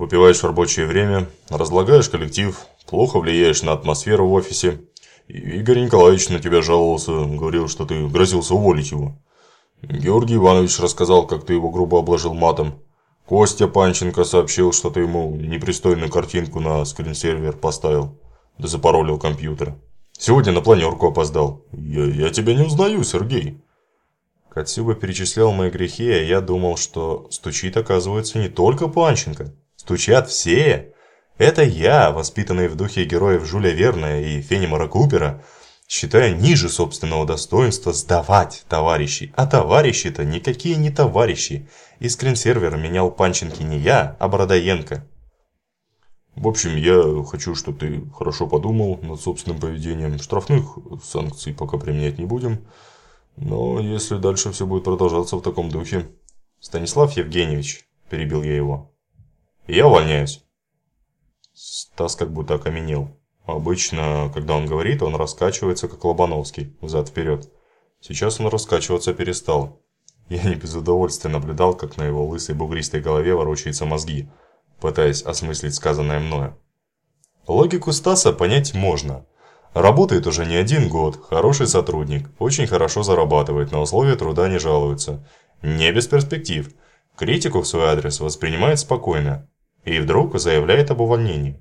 Выпиваешь в рабочее время, разлагаешь коллектив, плохо влияешь на атмосферу в офисе. Игорь Николаевич на тебя жаловался, говорил, что ты грозился уволить его. Георгий Иванович рассказал, как ты его грубо обложил матом. Костя Панченко сообщил, что ты ему непристойную картинку на скринсервер поставил. Да запаролил компьютер. Сегодня на планерку опоздал. Я, я тебя не узнаю, Сергей. Катсюба перечислял мои грехи, а я думал, что стучит, оказывается, не только Панченко. Стучат все. Это я, воспитанный в духе героев Жюля Верна и Фенимора Купера, считаю ниже собственного достоинства сдавать товарищей. А товарищи-то никакие не товарищи. И скринсервер менял Панченки не я, а Бородоенко. В общем, я хочу, чтобы ты хорошо подумал над собственным поведением. Штрафных санкций пока применять не будем. Но если дальше все будет продолжаться в таком духе... Станислав Евгеньевич, перебил я его. Я увольняюсь. Стас как будто окаменел. Обычно, когда он говорит, он раскачивается, как Лобановский, взад-вперед. Сейчас он раскачиваться перестал. Я не без удовольствия наблюдал, как на его лысой бугристой голове ворочаются мозги, пытаясь осмыслить сказанное мною. Логику Стаса понять можно. Работает уже не один год, хороший сотрудник, очень хорошо зарабатывает, на условия труда не жалуется. Не без перспектив. Критику в свой адрес воспринимает спокойно. И вдруг заявляет об увольнении.